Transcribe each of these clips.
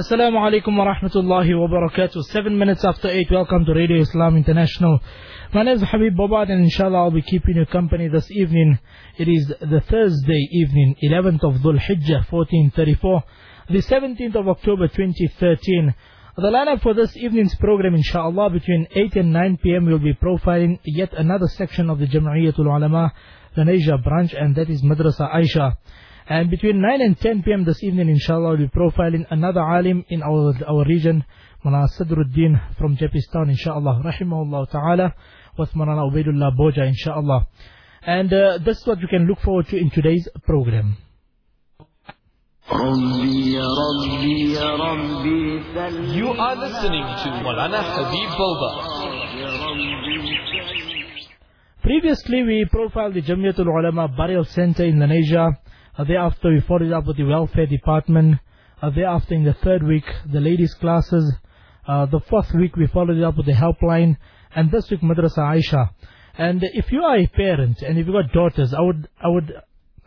Assalamu alaikum wa rahmatullahi wa barakatuh. Seven minutes after eight, welcome to Radio Islam International. My name is Habib Bobat and inshallah I'll be keeping you company this evening. It is the Thursday evening, 11th of Dhul Hijjah, 1434, the 17th of October 2013. The lineup for this evening's program, inshallah, between 8 and 9 p.m. we'll be profiling yet another section of the Jam'iyatul Ulama, the Naija branch, and that is Madrasa Aisha. And between 9 and 10 p.m. this evening, inshallah, we'll be profiling another alim in our, our region, Mulana Sadruddin from Jeppestown, inshallah, rahimahullah ta'ala, with Mulana Ubaidullah Boja, inshallah. And uh, this is what you can look forward to in today's program. You are listening to Molana Habib Boba. Previously, we profiled the Jamiatul Ulama Burial Center in Lenasia. Uh, thereafter, we followed up with the welfare department. Uh, thereafter, in the third week, the ladies' classes. Uh, the fourth week, we followed up with the helpline. And this week, Madrasa Aisha. And if you are a parent and if you've got daughters, I would, I would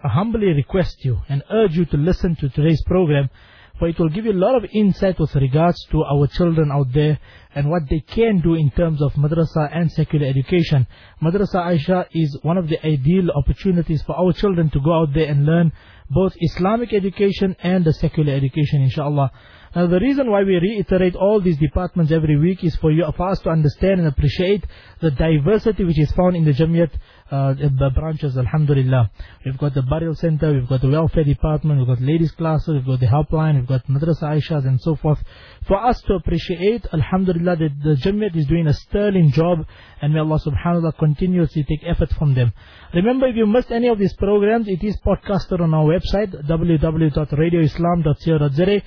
humbly request you and urge you to listen to today's program for it will give you a lot of insight with regards to our children out there and what they can do in terms of madrasa and secular education. Madrasa Aisha is one of the ideal opportunities for our children to go out there and learn both Islamic education and the secular education, inshallah. Now the reason why we reiterate all these departments every week is for you, for us to understand and appreciate the diversity which is found in the Jamiat uh, the branches, Alhamdulillah. We've got the burial center, we've got the welfare department, we've got ladies classes, we've got the helpline, we've got Madrasa Aishas and so forth. For us to appreciate, Alhamdulillah, that the Jamiat is doing a sterling job and may Allah subhanahu wa ta'ala continuously take effort from them. Remember, if you missed any of these programs, it is podcasted on our website, www.radioislam.co.za.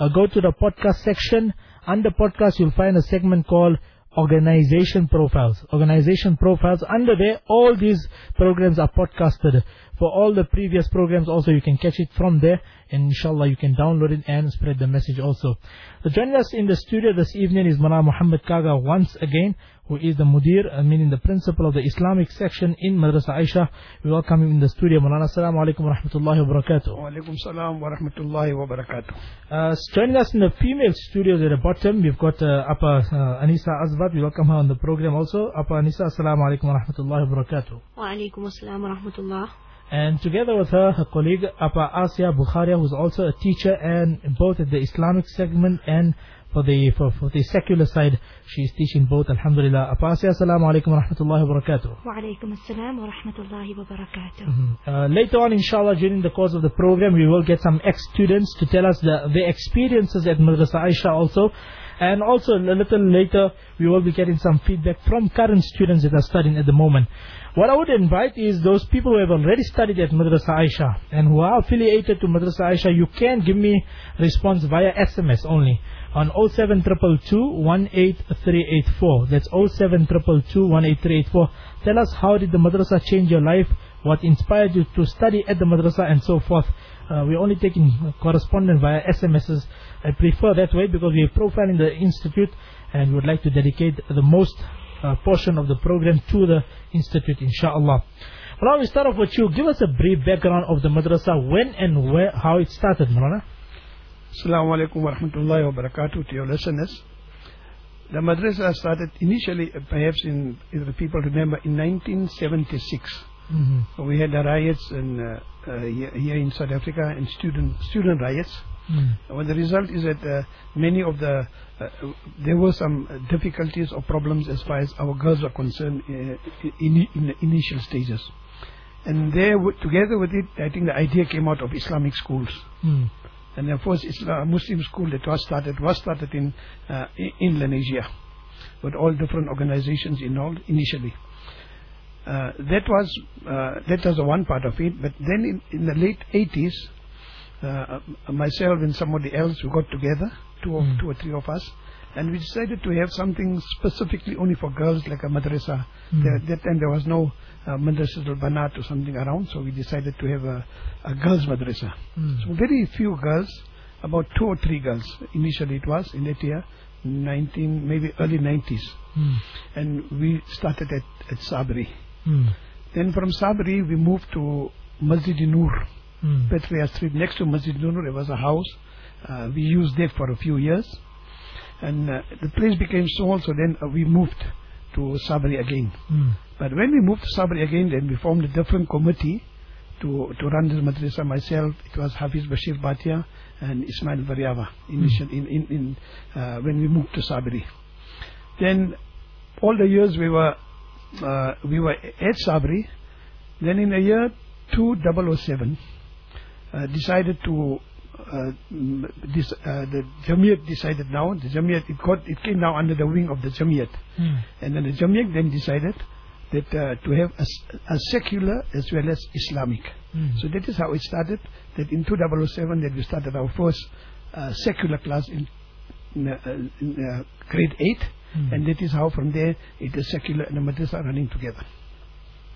Uh, go to the podcast section. Under podcast, you'll find a segment called organization profiles. Organization profiles. Under there, all these programs are podcasted. For all the previous programs also, you can catch it from there. And inshallah, you can download it and spread the message also. So joining us in the studio this evening is Mana Muhammad Kaka once again, who is the Mudir, uh, meaning the principal of the Islamic section in Madrasa Aisha. We welcome him in the studio. Mulana, assalamu alaikum wa rahmatullahi wa barakatuh. Wa alaikum salam wa rahmatullahi wa barakatuh. Uh, joining us in the female studios at the bottom, we've got uh, Apa uh, Anisa Azbat. We welcome her on the program also. Apa Anisa, assalamu alaikum wa rahmatullahi wa barakatuh. Wa alaikum assalam wa rahmatullah. And together with her, her colleague Apa Asia Bukharia, who's also a teacher and both at the Islamic segment and for the for, for the secular side, she is teaching both. Alhamdulillah. Apa Asia, assalamu alaikum wa rahmatullahi wa barakatuh. Wa alaikum assalam wa rahmatullahi wa barakatuh. Mhm. Uh, later on, inshallah, during the course of the program, we will get some ex-students to tell us the, their experiences at Madrasa Aisha also. And also, a little later, we will be getting some feedback from current students that are studying at the moment. What I would invite is those people who have already studied at Madrasa Aisha and who are affiliated to Madrasa Aisha, you can give me response via SMS only on 07222 That's 07222 Tell us how did the madrasa change your life, what inspired you to study at the madrasa and so forth. Uh, we're only taking correspondence via SMSs. I prefer that way because we're profiling the institute and we would like to dedicate the most uh, portion of the program to the institute, inshallah. Well, Now we start off with you. Give us a brief background of the madrasa, when and where, how it started, Marana. Assalamu alaikum wa rahmatullahi wa barakatuh to your listeners. The madrasa started initially, uh, perhaps in, if the people remember, in 1976. Mm-hmm. We had the riots in, uh, uh, here in South Africa and student student riots. Mm. Well, the result is that uh, many of the uh, there were some uh, difficulties or problems as far as our girls are concerned uh, in, in the initial stages. And there, together with it, I think the idea came out of Islamic schools. Mm. And the first Islam, a Muslim school that was started was started in uh, in- in Lenasia, with all different organizations involved initially. Uh, that was uh, that was one part of it. But then in, in the late 80s, uh, myself and somebody else we got together, two of Mm. two or three of us, and we decided to have something specifically only for girls, like a madrasa. Mm. There, that time there was no uh, madrasa al banat or something around, so we decided to have a, a girls madrasa. Mm. So very few girls, about two or three girls initially it was in that year, 19 maybe early 90s, Mm. and we started at at Sabri. Mm. Then from Sabri we moved to Masjid Noor, Mm. Petria Street. Next to Masjid Noor there was a house, uh, we used that for a few years. And uh, the place became small, so then uh, we moved to Sabri again. Mm. But when we moved to Sabri again, then we formed a different committee to, to run this madrasa myself. It was Hafiz Bashir Bhatia and Ismail Variava initial, in, in, in, uh, when we moved to Sabri. Then all the years we were, uh, we were at Sabri. Then in the year 2007, uh, decided to uh, this, uh, the Jamiat decided now, the Jamiat, it, got, it came now under the wing of the Jamiat. Mm. And then the Jamiat then decided that uh, to have a secular as well as Islamic. Mm. So that is how it started, that in 2007 that we started our first uh, secular class in, in, uh, in uh, grade 8. Mm. And that is how from there it is secular and the madrasa running together.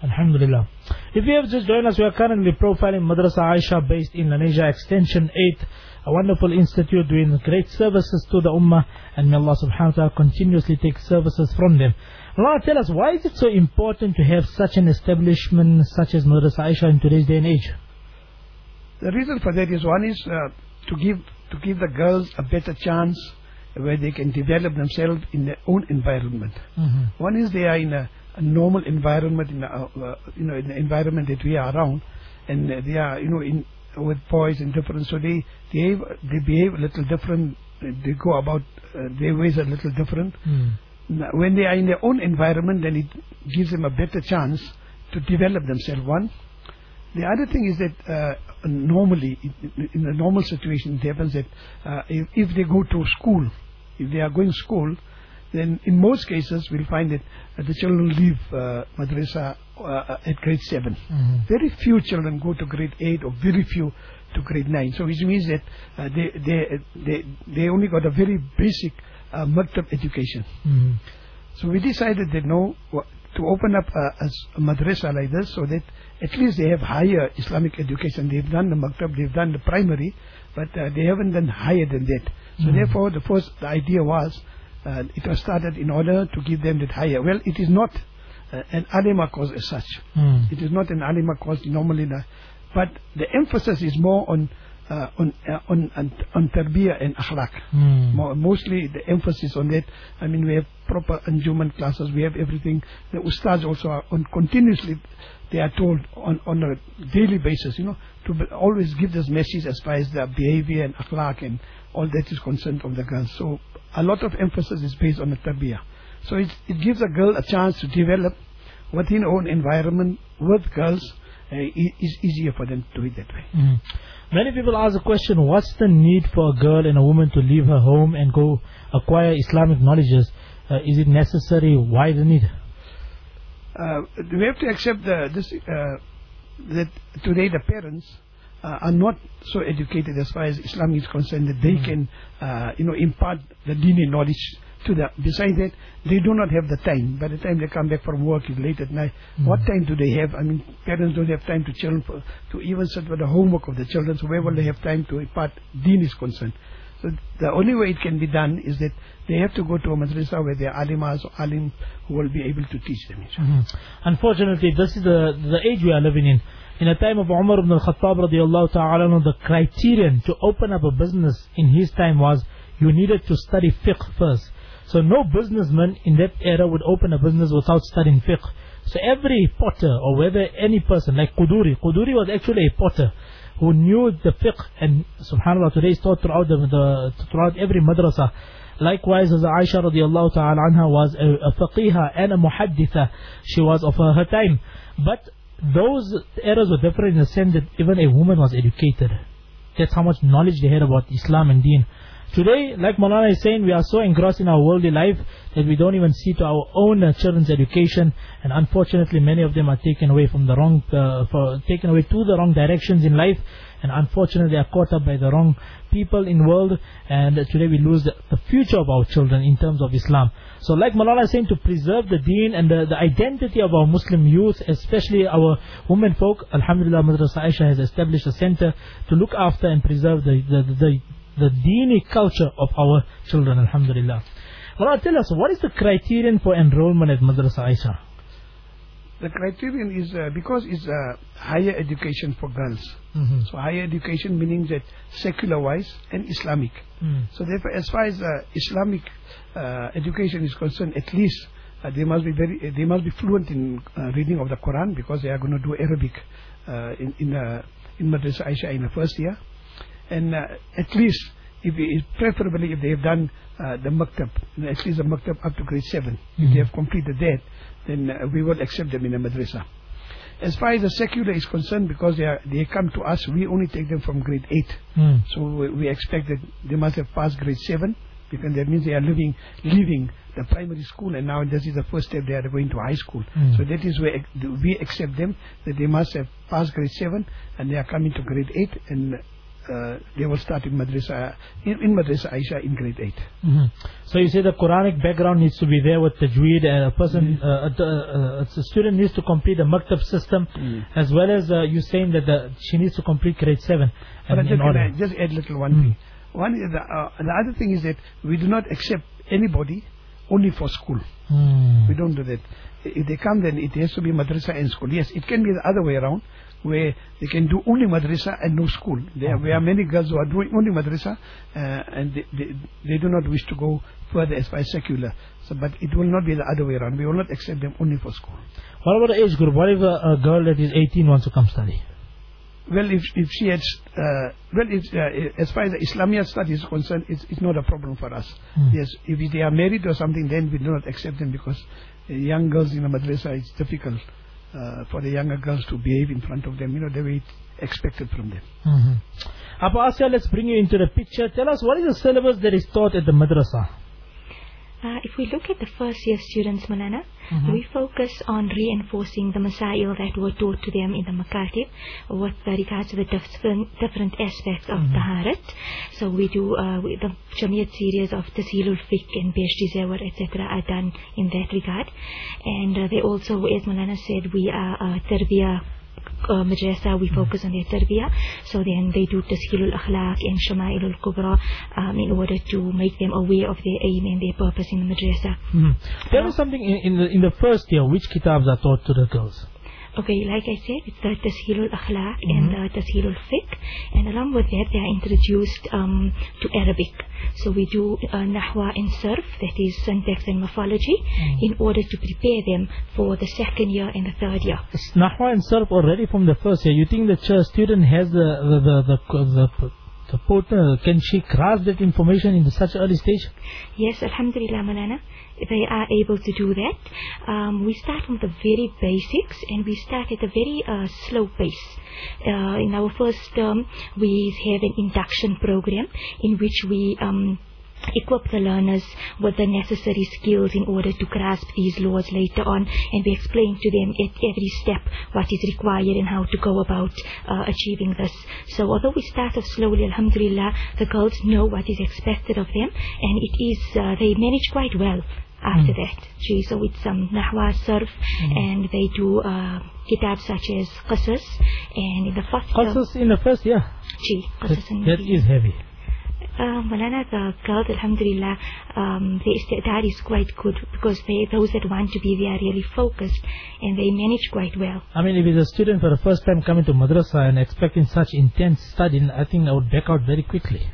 Alhamdulillah. If you have just joined us, we are currently profiling Madrasa Aisha based in Lenasia Extension 8, a wonderful institute doing great services to the Ummah, and may Allah subhanahu wa ta'ala continuously take services from them. Allah, tell us, why is it so important to have such an establishment such as Madrasa Aisha in today's day and age? The reason for that is one is uh, to give to give the girls a better chance where they can develop themselves in their own environment. Mm-hmm. One is they are in a, a normal environment, in a, uh, you know, in the environment that we are around, and uh, they are, you know, in with boys and different, so they they behave, they behave a little different. uh, They go about uh, their ways a little different. Mm. When they are in their own environment, then it gives them a better chance to develop themselves. One. The other thing is that uh, normally, in, in a normal situation, it happens that uh, if, if they go to school, if they are going to school, then in most cases we'll find that uh, the children leave uh, madrasa uh, at grade 7. Mhm. Very few children go to grade 8 or very few to grade 9. So which means that uh, they, they, they, they only got a very basic uh, maktab education. Mhm. So we decided that no, to open up a madrasa like this so that at least they have higher Islamic education. They've done the maktab, they've done the primary, but uh, they haven't done higher than that. So Mhm. therefore, the first the idea was uh, it was started in order to give them that higher. Well, it is not uh, an alima course as such. Mm. It is not an alima course normally, but the emphasis is more on uh, on uh, on on, on tarbiyah and akhlaq. Mm. Mo- mostly the emphasis on that. I mean, we have proper enjoyment classes. We have everything. The ustads also are on continuously. They are told on on a daily basis, you know, to always give this message as far as their behavior and akhlaq and all that is concerned of the girls. So a lot of emphasis is based on the tarbiyah. So it it gives a girl a chance to develop within her own environment with girls. Uh, it is easier for them to do it that way. Mhm. Many people ask the question, what's the need for a girl and a woman to leave her home and go acquire Islamic knowledges? Uh, is it necessary? Why the need? uh, we have to accept the, this, uh, that today the parents uh, are not so educated as far as Islam is concerned that they can, uh, you know, impart the dini knowledge to them. Besides that, they do not have the time. By the time they come back from work, it's late at night. What time do they have? I mean, parents don't have time to children for, to even sit with the homework of the children. So where will they have time to impart deen is concerned? So the only way it can be done is that they have to go to a madrasa where there are alimas or alim who will be able to teach them. inshallah. Mhm. Unfortunately, this is the, the age we are living in. In the time of Umar ibn al-Khattab radiallahu ta'ala, the criterion to open up a business in his time was you needed to study fiqh first. So no businessman in that era would open a business without studying fiqh. So every potter or whether any person like Quduri, Quduri was actually a potter who knew the fiqh and subhanAllah today is taught throughout, the, the, throughout every madrasa. Likewise, as Aisha radiallahu ta'ala anha was a, a faqiha and a muhadditha. She was of her, her time. But those eras were different in the sense that even a woman was educated. That's how much knowledge they had about Islam and Deen. Today, like Malana is saying, we are so engrossed in our worldly life that we don't even see to our own uh, children's education, and unfortunately, many of them are taken away from the wrong, uh, for, taken away to the wrong directions in life, and unfortunately, they are caught up by the wrong people in world, and today we lose the, the future of our children in terms of Islam. So, like Malana is saying, to preserve the Deen and the, the identity of our Muslim youth, especially our women folk, Alhamdulillah, Madrasa Aisha has established a center to look after and preserve the the, the, the culture of our children, Alhamdulillah. Well, tell us, what is the criterion for enrollment at Madrasa Aisha? The criterion is uh, because it's uh, higher education for girls. hmm So higher education meaning that secular wise and Islamic. Mm. So therefore, as far as uh, Islamic uh, education is concerned, at least uh, they must be very, uh, they must be fluent in uh, reading of the Quran because they are going to do Arabic uh, in in, uh, in Madrasa Aisha in the first year, and uh, at least if preferably if they have done uh, the maktab, at least the maktab up to grade 7 If they have completed that, then uh, we will accept them in a madrasa. As far as the secular is concerned, because they are, they come to us, we only take them from grade 8. Mm. So we, we expect that they must have passed grade 7 because that means they are living, leaving the primary school and now this is the first step they are going to high school. Mm. So that is where we accept them that they must have passed grade 7 and they are coming to grade 8 and uh, they will start in Madrasa, in, in Madrasa Aisha in grade 8. hmm So you say the Quranic background needs to be there with Tajweed and a person, uh, a, a, student needs to complete the maktab system as well as uh, you saying that the, she needs to complete grade 7 But and just, order. Just add little one Mm. thing. One is the, uh, the other thing is that we do not accept anybody only for school. Mm. We don't do that. If they come, then it has to be madrasa and school. Yes, it can be the other way around, where they can do only madrasa and no school. There, Okay. are many girls who are doing only madrasa, uh, and they, they, they do not wish to go further as far as secular. So, but it will not be the other way around. We will not accept them only for school. What about the age group? What if a, a girl that is 18 wants to come study? Well, if if she had, uh, well, if, uh, as far as the Islamia studies is concerned, it's, it's not a problem for us. Mm. Yes, if they are married or something, then we do not accept them because uh, young girls in a madrasa it's difficult for the younger girls to behave in front of them. You know, the way it's expected from them. Mm-hmm. Abu Asya, let's bring you into the picture. Tell us what is the syllabus that is taught at the madrasa? Uh, if we look at the first year students, Malana, Mhm. we focus on reinforcing the masail that were taught to them in the makatib with regards to the different, different aspects of taharat. So we do uh, we, the Jamiyat series of Tasheelul Fiqh and Beshti Zawar, etc. are done in that regard. And uh, they also, as Malana said, we are uh, tarbiyah uh, madrasa, we focus on their tarbiyah. So then they do Tashkilul Akhlaq and Shama'ilul Kubra um, in order to make them aware of their aim and their purpose in the madrasa. hmm Tell me something in, in, the, in the first year, which kitabs are taught to the girls? Okay, like I said, it's the Tashkilul Akhlaq and the Tashkilul Fiqh. And along with that, they are introduced um, to Arabic. So we do uh, Nahwa and Sarf, that is syntax and morphology, in order to prepare them for the second year and the third year. It's Nahwa and Sarf already from the first year. You think the student has the the the the, the, the can she grasp that information in such early stage? Yes, Alhamdulillah, Malana. They are able to do that. Um, we start from the very basics and we start at a very uh, slow pace. Uh, in our first term, we have an induction program in which we um, equip the learners with the necessary skills in order to grasp these laws later on and we explain to them at every step what is required and how to go about uh, achieving this. So although we start off slowly, alhamdulillah, the girls know what is expected of them and it is, uh, they manage quite well after that. Gee, so it's um, Nahwa, Sarf and they do uh, kitabs such as Qasas and in the first Qasas in the first year. Gee, That, Qasas and that is heavy. Uh, Malana, the girls, alhamdulillah, um, they, that is quite good because they, those that want to be, they are really focused and they manage quite well. I mean, if it's a student for the first time coming to madrasa and expecting such intense studying, I think I would back out very quickly.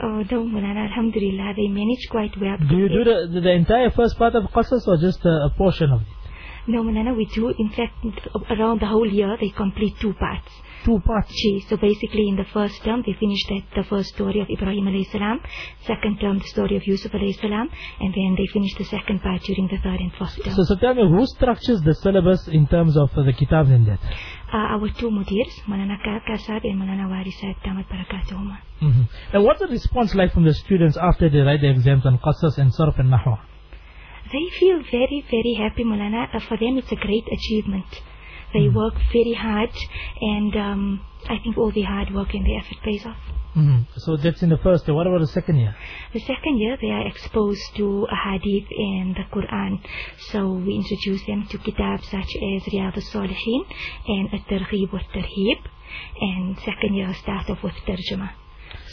Oh, no, Malana, alhamdulillah, they manage quite well. Do you do the, the, the entire first part of Qasas or just a, a portion of it? No, Malana, we do, in fact, around the whole year, they complete two parts. Two parts. So basically in the first term they finished that, the first story of Ibrahim alayhi salam, second term the story of Yusuf alayhi salam, and then they finished the second part during the third and fourth term. So, so tell me, who structures the syllabus in terms of uh, the kitabs and that? uh, our two mudirs, Malana Kasab and Malana Warisat Damat Barakatuhuma. hmm And what's the response like from the students after they write the exams on Qasas and Sarf and Nahwa? They feel very, very happy, Malana. Uh, for them it's a great achievement. They work very hard and um, I think all the hard work and the effort pays off. hmm So that's in the first year. What about the second year? The second year, they are exposed to a hadith and the Quran. So we introduce them to kitab such as Riyadh al-Salihin and At-Targhib wa Tarhib. And second year, start off with Tarjuma.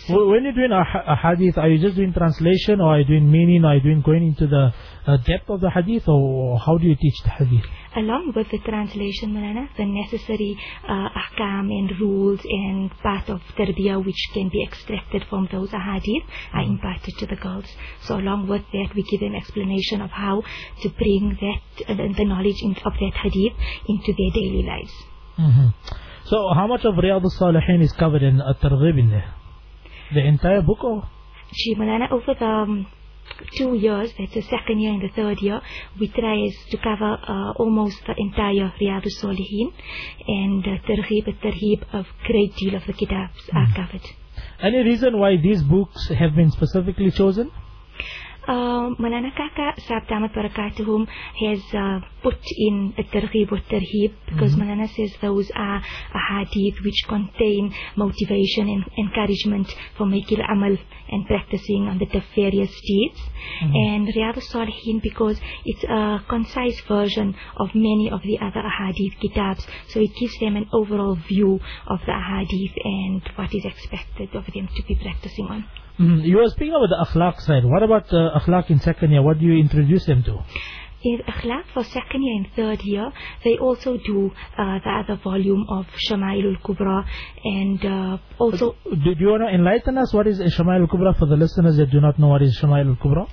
When you're doing a, a hadith, are you just doing translation, or are you doing meaning, or are you doing going into the uh, depth of the hadith, or how do you teach the hadith? along with the translation, Malana, the necessary uh, ahkam and rules and part of tarbiyah which can be extracted from those ahadith are imparted to the girls. So along with that, we give them explanation of how to bring that uh, the knowledge in, of that hadith into their daily lives. hmm So, how much of Riyadh al-Salihin is covered in At-Targhib in there? The entire book, or? Malana, over the um, two years, that's the second year and the third year, we try to cover uh, almost the entire Riyadh al-Salihin and uh, Targhib, Targhib, a great deal of the kitabs are covered. Any reason why these books have been specifically chosen? Uh, Malana Kaka Sahib Damat Barakatuhum has uh, put in a targhib or tarhib because Malana says those are a hadith which contain motivation and encouragement for making amal and practicing on the various deeds. And Riyadh Salihin because it's a concise version of many of the other ahadith kitabs. So it gives them an overall view of the ahadith and what is expected of them to be practicing on. Mhm. You were speaking about the akhlaq side. What about uh, akhlaq in second year? What do you introduce them to? In Akhlaq for second year and third year, they also do uh, the other volume of Shama'il al-Kubra and uh, also Do, do you want to enlighten us what is Shama'il al-Kubra for the listeners that do not know what is Shama'il al-Kubra?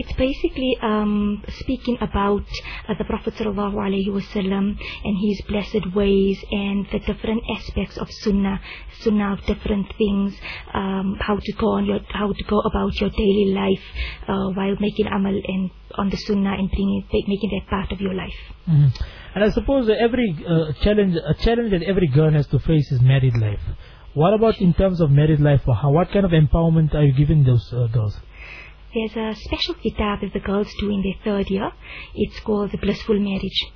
it's basically um, speaking about uh, the Prophet wasallam and his blessed ways and the different aspects of Sunnah, Sunnah of different things, um, how to go on your, how to go about your daily life uh, while making amal and on the Sunnah and bringing, making that part of your life. Mhm. And I suppose every uh, challenge, a challenge that every girl has to face is married life. What about in terms of married life? Or how, what kind of empowerment are you giving those uh, girls? There's a special kitab that the girls do in their third year. It's called The Blissful Marriage.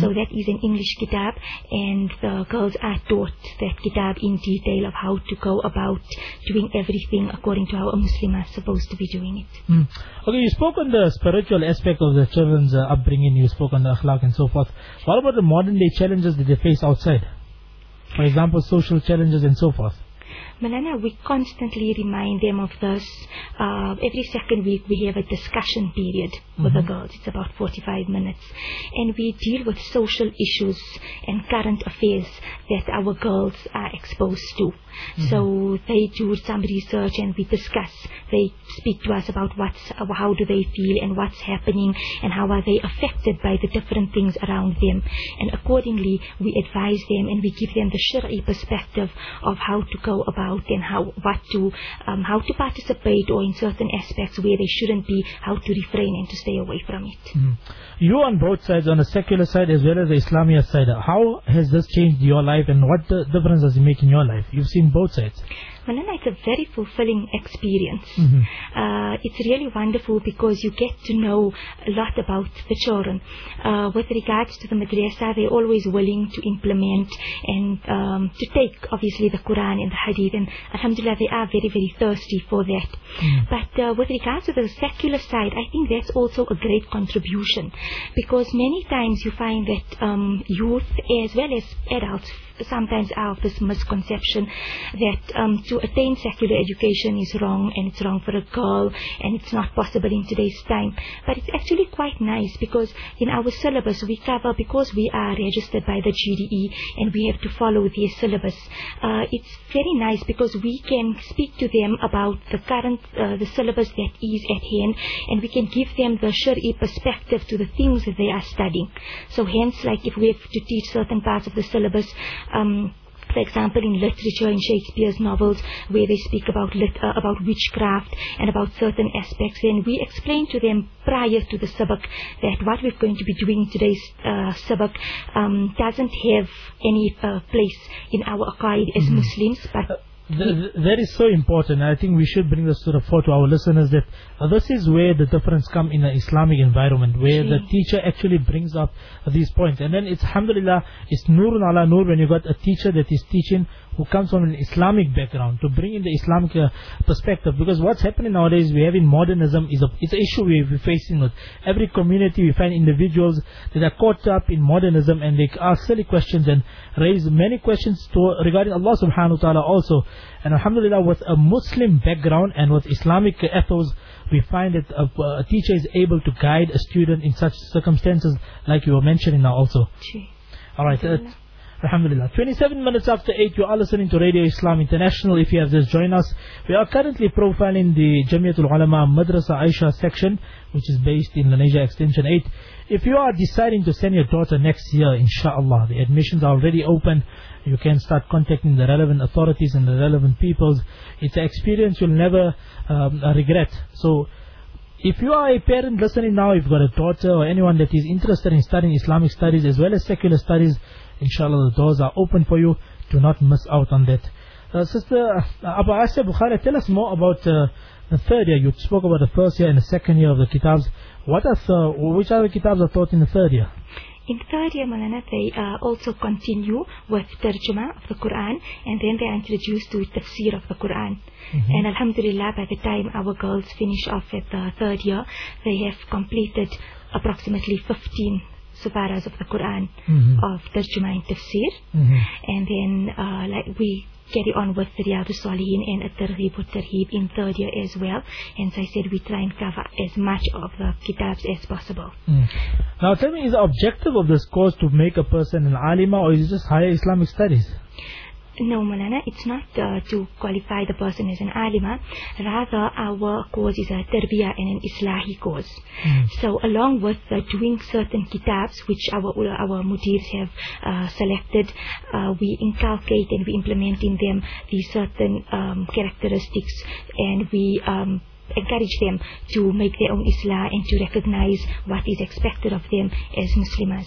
So that is an English kitab and the girls are taught that kitab in detail of how to go about doing everything according to how a Muslim is supposed to be doing it. Mm. Okay, you spoke on the spiritual aspect of the children's uh, upbringing, you spoke on the akhlaq and so forth. What about the modern day challenges that they face outside? For example, social challenges and so forth. Malana, we constantly remind them of this. Uh, every second week we have a discussion period with the girls. It's about 45 minutes. And we deal with social issues and current affairs that our girls are exposed to. So they do some research and we discuss. They speak to us about what's, how do they feel and what's happening and how are they affected by the different things around them. And accordingly, we advise them and we give them the Shari'i perspective of how to go about and how, what to, um, how to participate or in certain aspects where they shouldn't be, how to refrain and to stay away from it. Mhm. You on both sides, on the secular side as well as the Islamia side, how has this changed your life and what difference does it make in your life? You've seen both sides. Manana, it's a very fulfilling experience. Mhm. Uh, it's really wonderful because you get to know a lot about the children. Uh, with regards to the madrasa, they're always willing to implement and um, to take, obviously, the Quran and the Hadith. And Alhamdulillah, they are very, very thirsty for that. But uh, with regards to the secular side, I think that's also a great contribution because many times you find that um, youth as well as adults sometimes are of this misconception that um, to attain secular education is wrong and it's wrong for a girl and it's not possible in today's time. But it's actually quite nice because in our syllabus we cover, because we are registered by the GDE and we have to follow their syllabus, uh, it's very nice because we can speak to them about the current, uh, the syllabus that is at hand and we can give them the Shari perspective to the things that they are studying. So hence like if we have to teach certain parts of the syllabus, um, for example, in literature, in Shakespeare's novels, where they speak about lit, uh, about witchcraft and about certain aspects, then we explain to them prior to the sabak that what we're going to be doing today's uh, sabak um, doesn't have any uh, place in our aqaid as Muslims, but Th- th- that is so important. I think we should bring this to the fore to our listeners that uh, this is where the difference come in an Islamic environment, where the teacher actually brings up uh, these points. And then it's alhamdulillah, it's nurun ala nur when you got a teacher that is teaching who comes from an Islamic background to bring in the Islamic uh, perspective. Because what's happening nowadays, we have in modernism is a it's an issue we, we're facing with every community. We find individuals that are caught up in modernism and they ask silly questions and raise many questions to, regarding Allah Subhanahu wa Taala also. And Alhamdulillah, with a Muslim background and with Islamic ethos, we find that a, a teacher is able to guide a student in such circumstances, like you were mentioning now also. Gee. All right. Uh, Alhamdulillah. 27 minutes after 8, you are listening to Radio Islam International. If you have just joined us, we are currently profiling the Jamiatul Ulama Madrasa Aisha section, which is based in Lenasia Extension 8. If you are deciding to send your daughter next year, inshallah, the admissions are already open. You can start contacting the relevant authorities and the relevant peoples. It's an experience you'll never um, regret. So, if you are a parent listening now, if you've got a daughter or anyone that is interested in studying Islamic studies as well as secular studies, inshallah the doors are open for you. Do not miss out on that. Uh, Sister uh, Abu Asya Bukhari, tell us more about uh, the third year. You spoke about the first year and the second year of the kitabs. What are the, which other kitabs are taught in the third year? In third year, Malana, they uh, also continue with Tarjuma of the Quran and then they are introduced to Tafsir of the Quran. And Alhamdulillah, by the time our girls finish off at the third year, they have completed approximately 15 suparas of the Quran Mhm. of Tarjuma and Tafsir. Mhm. And then uh, like we carry on with Riyadh Salihin and At-Targhib At-Tarhib in third year as well. And as I said, we try and cover as much of the kitabs as possible. Mm. Now tell me, is the objective of this course to make a person an alima or is it just higher Islamic studies? No, Malana, it's not uh, to qualify the person as an alima. Rather, our course is a tarbiyah and an islahi course. So, along with uh, doing certain kitabs, which our our mudirs have uh, selected, uh, we inculcate and we implement in them these certain um, characteristics, and we um, encourage them to make their own islah and to recognize what is expected of them as Muslims.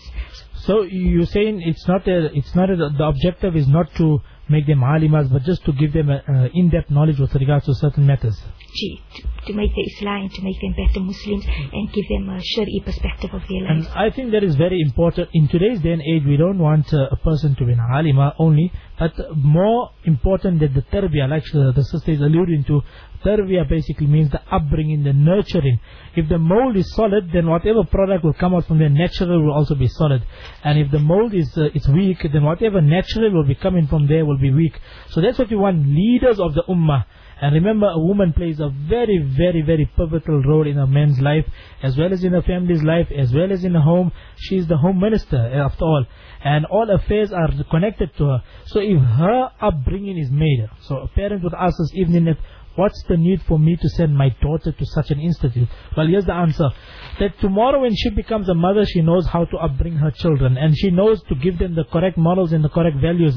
So you're saying it's not a, it's not a, the objective is not to make them alimas, but just to give them a in-depth knowledge with regards to certain matters. Gee, to, to make the Islam to make them better Muslims and give them a Shari perspective of their And lives. I think that is very important. In today's day and age, we don't want uh, a person to be an alima only, but more important that the tarbiyah, like uh, the sister is alluding to, tarbiyah basically means the upbringing, the nurturing. If the mold is solid, then whatever product will come out from there natural will also be solid. And if the mold is uh, it's weak, then whatever natural will be coming from there will be weak. So that's what we want leaders of the ummah. And remember, a woman plays a very, very, very pivotal role in a man's life, as well as in a family's life, as well as in a home. She is the home minister, eh, after all. And all affairs are connected to her. So if her upbringing is made, so a parent would ask us evening that, what's the need for me to send my daughter to such an institute? Well, here's the answer. That tomorrow when she becomes a mother, she knows how to upbring her children. And she knows to give them the correct morals and the correct values.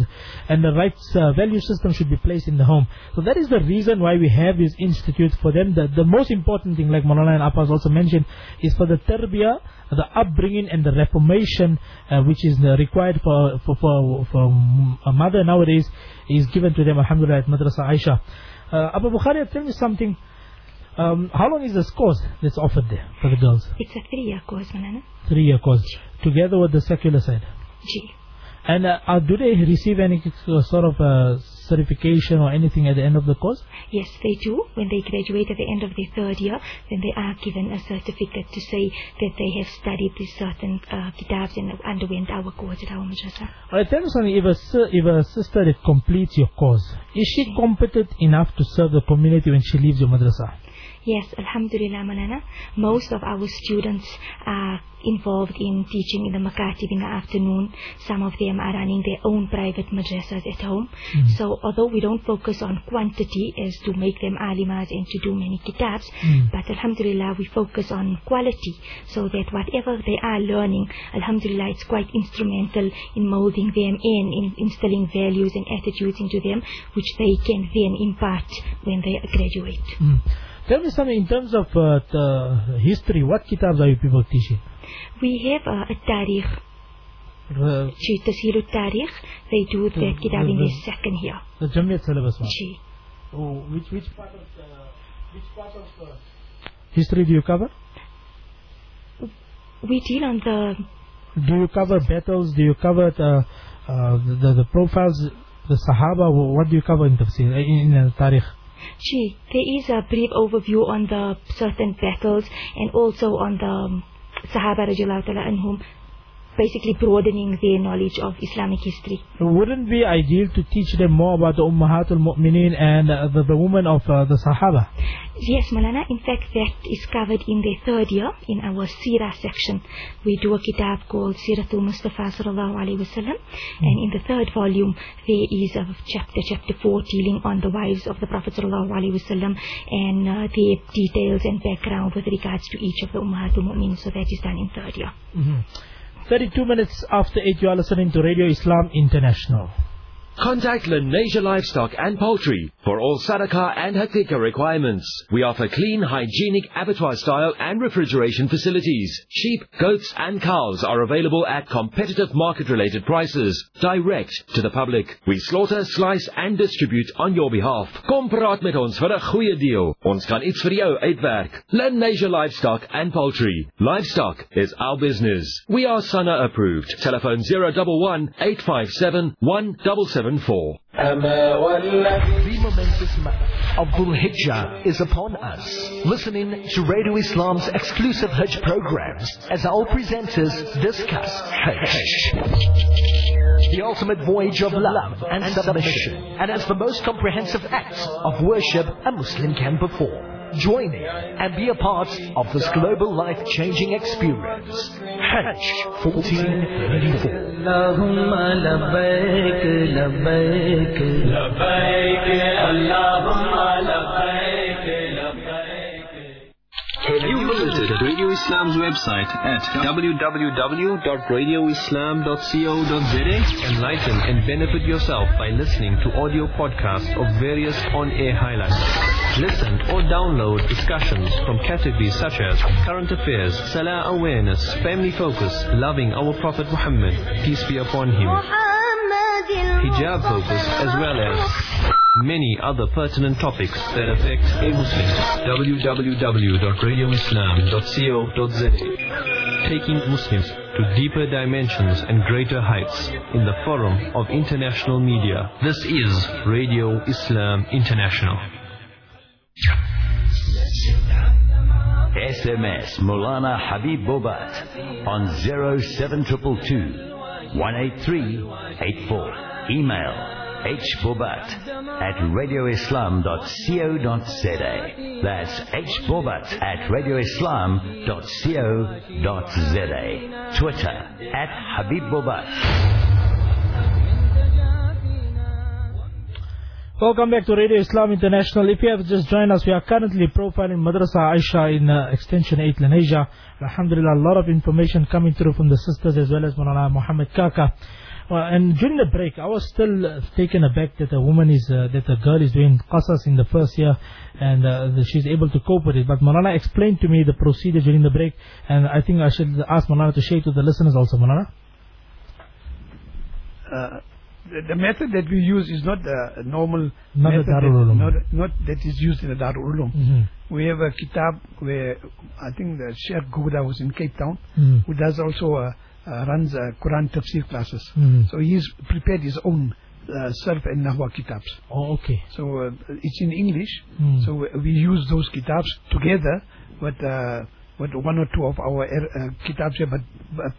And the right uh, value system should be placed in the home. So that is the reason why we have these institutes for them. The, the most important thing, like Malala and Abbas also mentioned, is for the tarbiyah, the upbringing and the reformation, uh, which is uh, required for, for, for, for a mother nowadays, is given to them, alhamdulillah, at Madrasa Aisha. Uh, Abu Bukhari, tell me something. Um, how long is this course that's offered there for the girls? It's a three-year course, Manana. Three year course. Together with the secular side. Gee. And uh, uh, do they receive any sort of uh, certification or anything at the end of the course? Yes, they do. When they graduate at the end of their third year, then they are given a certificate to say that they have studied these certain uh, kitabs and underwent our course at our madrasa. Alright, tell me something. If a, if a sister that completes your course, is she competent enough to serve the community when she leaves your madrasa? Yes, Alhamdulillah, Malana. Most of our students are involved in teaching in the makatib in the afternoon. Some of them are running their own private madrasas at home. So although we don't focus on quantity as to make them alimas and to do many kitabs, but Alhamdulillah we focus on quality so that whatever they are learning, Alhamdulillah it's quite instrumental in molding them in, in instilling values and attitudes into them which they can then impart when they graduate. Mm. Tell me something in terms of uh, the history. What kitabs are you people teaching? We have uh, a tarikh, Uh, Chi Tasiru Tarikh. They do that the- kitab in the- the second year. the Jamiat syllabus one. Chi. Oh, which which part of the, which part of uh, history do you cover? We deal on the Do you cover battles? Do you cover the uh, the, the profiles the Sahaba? What do you cover in tafsir, uh, in, in uh, Tarikh? Gee, there is a brief overview on the certain battles and also on the Sahaba radiallahu anhum, basically broadening their knowledge of Islamic history. Wouldn't it be ideal to teach them more about the Ummahatul Mu'mineen and uh, the, the women of uh, the Sahaba? Yes, Malana, in fact that is covered in the third year in our Sirah section. We do a kitab called Siratul Mustafa sallallahu alaihi wasallam and in the third volume there is a chapter, chapter 4 dealing on the wives of the Prophet sallallahu alaihi wasallam and uh, their details and background with regards to each of the Ummahatul Mu'min. So that is done in third year. 32 minutes after 8, you are listening to Radio Islam International. Contact Lenasia Livestock and Poultry for all Sadaqah and Hakika requirements. We offer clean, hygienic abattoir style and refrigeration facilities. Sheep, goats and cows are available at competitive market related prices, direct to the public. We slaughter, slice and distribute on your behalf. Kom praat met ons vir 'n goeie deal. Ons kan iets vir jou uitwerk. Lenasia Livestock and Poultry. Livestock is our business. We are SANHA approved. Telephone 011 857 1774. The momentous month of Dhul Hijjah is upon us. Listening to Radio Islam's exclusive Hajj programs as our presenters discuss Hajj. The ultimate voyage of love and submission and as the most comprehensive act of worship a Muslim can perform. Join in and be a part of this global life-changing experience. Hajj 1434. You visited Radio Islam's website at www.radioislam.co.za? Enlighten and benefit yourself by listening to audio podcasts of various on-air highlights. Listen or download discussions from categories such as current affairs, salah awareness, family focus, loving our Prophet Muhammad, peace be upon him, hijab focus, as well as many other pertinent topics that affect a Muslim. www.radioislam.co.za Taking Muslims to deeper dimensions and greater heights in the forum of international media. This is Radio Islam International. SMS Mulana Habib Bobat on 07222 183 84. Email hbobat at radioislam.co.za. That's hbobat at radioislam.co.za. Twitter at Habib Bobat. Welcome back to Radio Islam International. If you have just joined us, we are currently profiling Madrasa Aisha in uh, Extension 8 Lenasia. Alhamdulillah, a lot of information coming through from the sisters as well as Mulana Muhammad Kaka. Uh, and during the break, I was still uh, taken aback that a woman is, uh, that a girl is doing qasas in the first year and uh, she's able to cope with it. But Mulana explained to me the procedure during the break and I think I should ask Mulana to share it to the listeners also, Mulana. Uh, the, the method that we use is not the normal Not method that, not, not that is used in the Darul Ulum. Mhm. We have a kitab where I think the Sheikh Gouda was in Cape Town, Mhm. who does also uh, uh, runs uh, Quran tafsir classes. Mhm. So he's prepared his own uh, Sarf and Nahwa kitabs. Oh, okay. So uh, it's in English. Mm. So we, we use those kitabs together with uh, with one or two of our uh, kitabs here, but,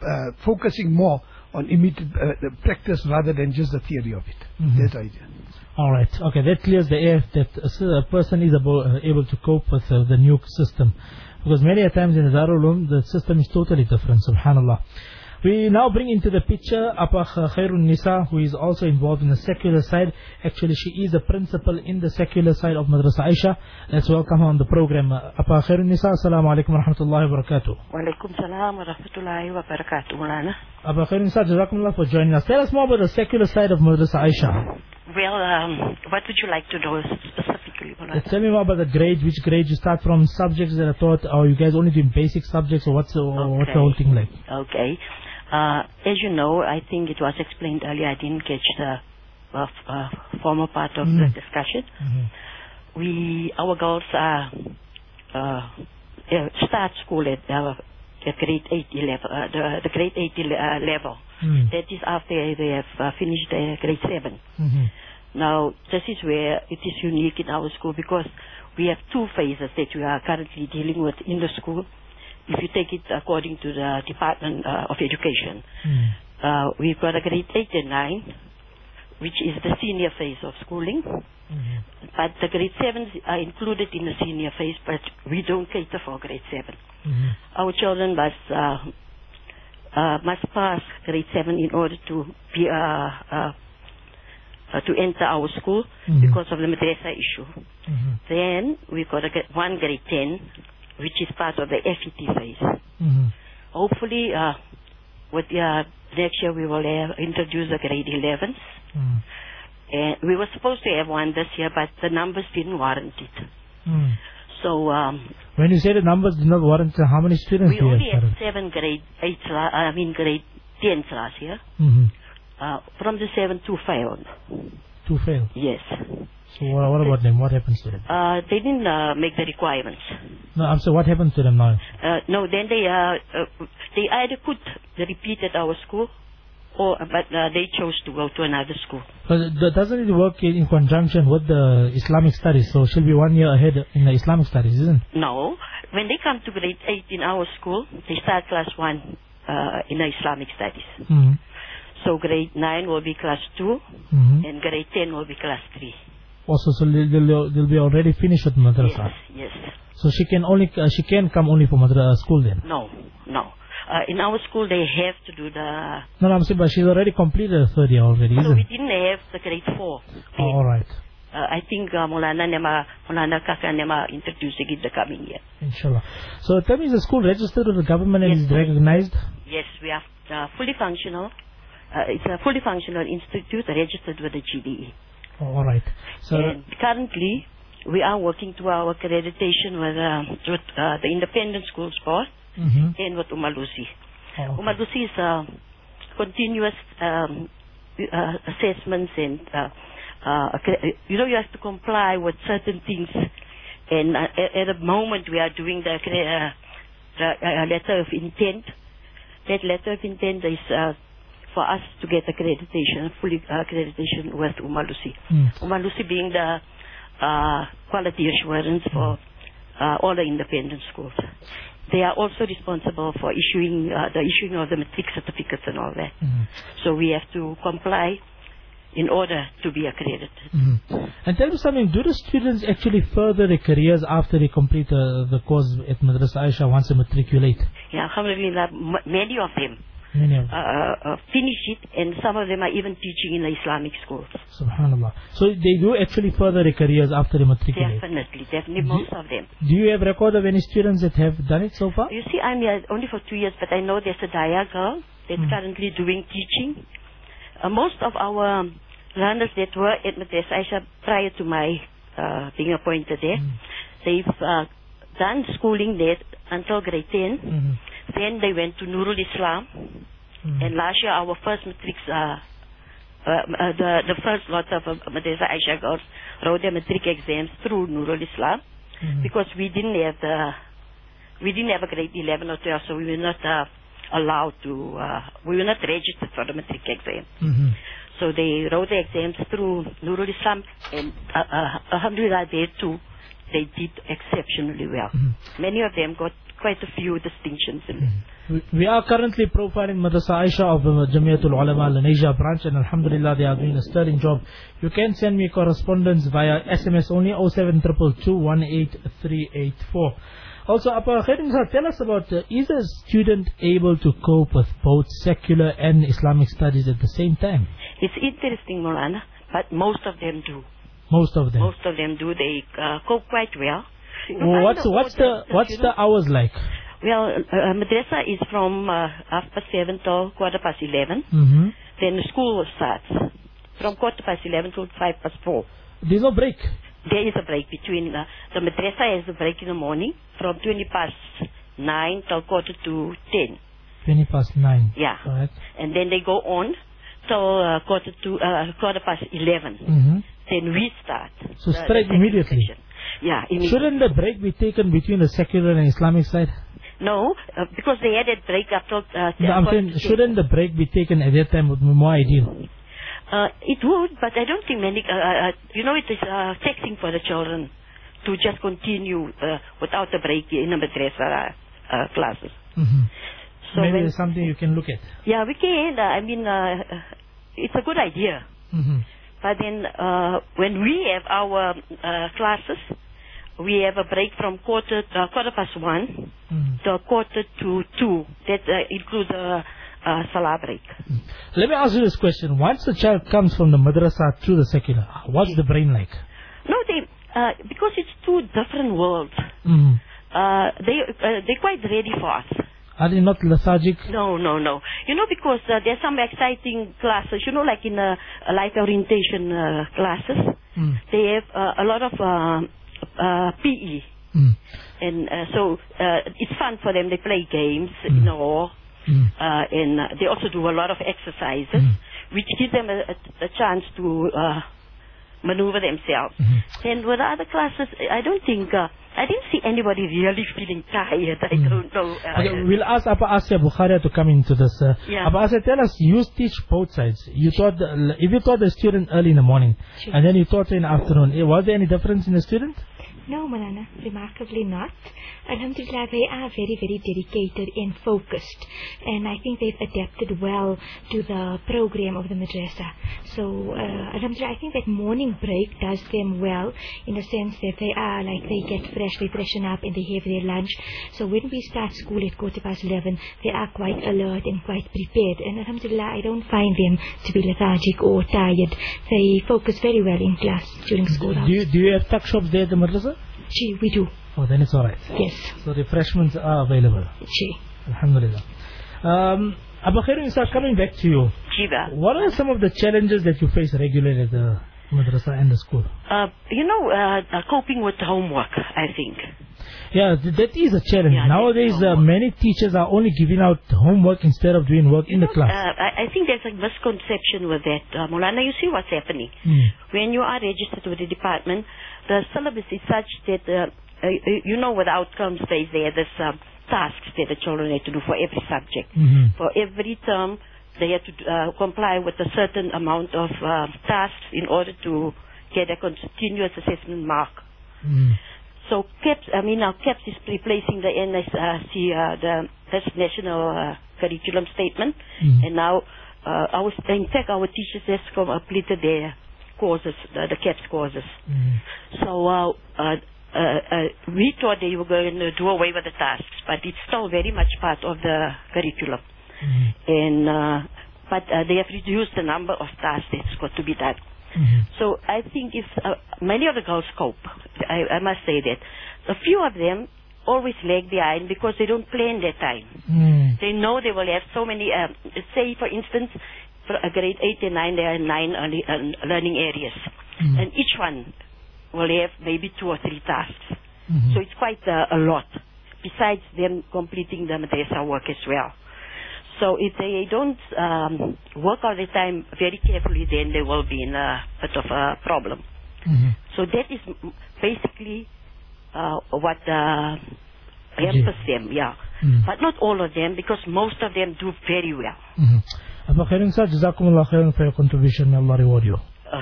uh, focusing more on immediate uh, the practice rather than just the theory of it. Mhm. That's the idea. All right. Okay, that clears the air that a person is able, uh, able to cope with uh, the new system. Because many a times in the Darul the system is totally different, subhanAllah. We now bring into the picture Apa Khairun Nisa, who is also involved in the secular side. Actually, she is the principal in the secular side of Madrasa Aisha. Let's welcome her on the program. Apa Khairun Nisa, Assalamu alaikum wa rahmatullahi wa barakatuh. Walaikum salam wa rahmatullahi wa barakatuh, Mulana. Apa Khairun Nisa, Jazakumullah for joining us. Tell us more about the secular side of Madrasa Aisha. Well, um, what would you like to know specifically, Mulana? Tell me more about the grades, which grade you start from, subjects that are taught, or you guys only doing basic subjects, or what's the, or what's the whole thing like? Okay. Uh, as you know, I think it was explained earlier, I didn't catch the uh, f- uh, former part of the Mhm. discussion. Mhm. We, our girls are, uh, uh, start school at uh, a grade 8 level, uh, the, the grade 8 ele- uh, level. Mm. That is after they have uh, finished uh, grade 7. Mhm. Now, this is where it is unique in our school because we have two phases that we are currently dealing with in the school. If you take it according to the Department uh, of Education, Mm. uh, we've got a grade 8 and 9, which is the senior phase of schooling. Mhm. But the grade 7s are included in the senior phase, but we don't cater for grade 7. Mhm. Our children must, uh, uh, must pass grade 7 in order to be, uh, uh, uh, to enter our school Mhm. because of the madrasa issue. Mhm. Then we've got a, one grade 10, which is part of the FET phase. Mhm. Hopefully, uh, with uh, next year we will uh, introduce the grade 11s. Mm. And we were supposed to have one this year, but the numbers didn't warrant it. Mm. So um, When you say the numbers do not warrant, how many students we only have? had seven grade 8s, la- I mean grade 10s last year. Mhm. Uh, from the seven to failed. Two fail. Yes. So what, what about them? What happens to them? Uh, they didn't uh, make the requirements. No, I'm saying what happens to them now? Uh, no, then they uh, uh, they either could repeat at our school, or but uh, they chose to go to another school. It doesn't it work in, conjunction with the Islamic studies? So she'll be one year ahead in the Islamic studies, isn't? it? No, when they come to grade eight in our school, they start class one uh, in the Islamic studies. Mhm. So grade nine will be class 2 Mhm. and grade ten will be class three. Also, so they'll, they'll, be already finished with madrasa. Yes, yes. So she can only uh, she can come only for madrasa school then. No, no. Uh, in our school, they have to do the. No, no, I'm saying, but she's already completed the third year already, So isn't? we didn't have the grade four. Oh, all right. Uh, I think uh, Mulana Nema, Mulana Kaka Nema introducing it the coming year. Inshallah. So tell me, is the school registered with the government and is recognized? Yes, we are uh, fully functional. Uh, it's a fully functional institute registered with the GDE. Oh, all right. So and currently, we are working to our accreditation with, uh, with uh, the Independent Schools Board Mhm. and with Umalusi. Oh, Umalusi is uh, continuous um, uh, assessments and uh, uh, you know you have to comply with certain things. And uh, at, at the moment we are doing the, uh, the uh, letter of intent. That letter of intent is uh, for us to get accreditation, fully accreditation with Umalusi. Mm. Umalusi being the uh, quality assurance for uh, all the independent schools. They are also responsible for issuing uh, the issuing of the matric certificates and all that. Mhm. So we have to comply in order to be accredited. Mhm. And tell me something, do the students actually further their careers after they complete uh, the course at Madrasa Aisha once they matriculate? Yeah, alhamdulillah, many of them uh, uh, finish it, and some of them are even teaching in the Islamic schools. Subhanallah. So they do actually further their careers after they matriculate? Definitely, definitely, most of them. Do you have record of any students that have done it so far? You see, I'm here only for two years, but I know there's a Daya girl that's Hmm. currently doing teaching. Uh, most of our um, learners that were at Madrasa Aisha prior to my uh, being appointed there, Hmm. they've uh, done schooling there until grade 10. Mhm. Then they went to Nurul Islam. Mhm. And last year, our first matrics, uh, uh, uh, the, the first lot of uh, Madrasa Aisha girls wrote their matric exams through Nurul Islam Mhm. because we didn't have the, we didn't have a grade 11 or 12, so we were not uh, allowed to, uh, we were not registered for the matric exam. Mhm. So they wrote the exams through Nurul Islam, and uh, uh, Alhamdulillah, there too, they did exceptionally well. Mhm. Many of them got quite a few distinctions. In We- We are currently profiling Madrasa Aisha of Jamiatul Ulama Lenasia branch and Alhamdulillah they are doing a sterling job. You can send me correspondence via SMS only 07222183884. Also, Apa Khairin sir, tell us about uh, is a student able to cope with both secular and Islamic studies at the same time? It's interesting, Molana, but most of them do. Most of them. Most of them do. They uh, cope quite well. Well, what's what's the what's the hours like? Well, uh, madrasa is from uh, half past seven till quarter past eleven. hmm Then school starts from quarter past eleven till five past four. There's no break. There is a break between uh, the madrasa has a break in the morning from twenty past nine till quarter to ten. Twenty past nine. Yeah, Right. and then they go on till uh, quarter to uh, quarter past 11 hmm Then we start. So straight immediately. section. Yeah. Shouldn't the break be taken between the secular and Islamic side? No, uh, because they had a break up till. Uh, No, I'm saying, shouldn't the break be taken at that time would be more ideal? Uh, it would, but I don't think many. Uh, uh, you know, it is uh, taxing for the children to just continue uh, without a break in the madrasa uh, uh, classes. hmm So Maybe it's something you can look at. Yeah, we can. Uh, I mean, uh, uh, it's a good idea. hmm But then, uh, when we have our uh, classes, we have a break from quarter uh, quarter past one Mhm. to quarter to two. That uh, includes a uh, salah break. Let me ask you this question. Once the child comes from the madrasa to the secular, what's the brain like? No, they uh, because it's two different worlds. hmm Uh, they uh, they're quite ready for us. Are they not lethargic? No, no, no. You know, because uh, there's some exciting classes. You know, like in uh, life orientation uh, classes, Mm. they have uh, a lot of uh, uh, PE, Mm. and uh, so uh, it's fun for them. They play games, you know, Mm. uh, and uh, they also do a lot of exercises, which give them a, a, a chance to uh, maneuver themselves. And with other classes, I don't think. Uh, I didn't see anybody really feeling tired. I don't know. Uh, Okay, we'll ask Apa Asya Bukharia to come into this. Uh, Yeah. Apa Asya, tell us, you teach both sides. You taught, the, if you taught the student early in the morning, Sure. and then you taught in the afternoon, eh, was there any difference in the student? No, Malana, remarkably not. Alhamdulillah, they are very, very dedicated and focused. And I think they've adapted well to the program of the madrasa. So, uh, Alhamdulillah, I think that morning break does them well in the sense that they are like they get fresh, they freshen up and they have their lunch. So when we start school at quarter past 11, they are quite alert and quite prepared. And Alhamdulillah, I don't find them to be lethargic or tired. They focus very well in class during school hours. Do you, do you have tuck shops there at the madrasa? Gee, we do. Oh, then it's alright. Yes. So refreshments are available. Gee. Alhamdulillah. Um, Apa Khairu, start coming back to you. Jiva. What are some of the challenges that you face regularly at the madrasa and the school? Uh, you know, uh, uh, coping with homework, I think. Yeah, th- that is a challenge. Nowadays, uh, many teachers are only giving out homework instead of doing work in the Uh, class. I, I think there's a misconception with that. Uh, Mulana, you see what's happening. Mm. When you are registered with the department, the syllabus is such that, uh, uh, you know, with outcomes phase there, there's um, tasks that the children have to do for every subject. Mhm. For every term, they have to uh, comply with a certain amount of uh, tasks in order to get a continuous assessment mark. Mm. So CAPS, I mean now CAPS is replacing the NSC, uh, the this national uh, curriculum statement, Mhm. and now uh, our in fact our teachers has completed their courses, the, the CAPS courses. Mm. So uh, uh, uh, uh, we thought they were going to do away with the tasks, but it's still very much part of the curriculum, Mm. and uh, but uh, they have reduced the number of tasks that's got to be done. Mhm. So I think if uh, many of the girls cope, I, I must say that. A few of them always lag behind because they don't plan their time. Mm. They know they will have so many, um, say for instance, grade 8 and 9, there are nine early, uh, learning areas. Mm. And each one will have maybe two or three tasks. Mhm. So it's quite uh, a lot, besides them completing the madrasa work as well. So if they don't um, work all the time very carefully, then they will be in a bit of a problem. Mhm. So that is basically uh, what uh, hampers them, yeah. Mm. But not all of them, because most of them do very well. Mhm. Apa Khairu, sir, Jazakumullah khairan for your contribution. May Allah reward you. Uh,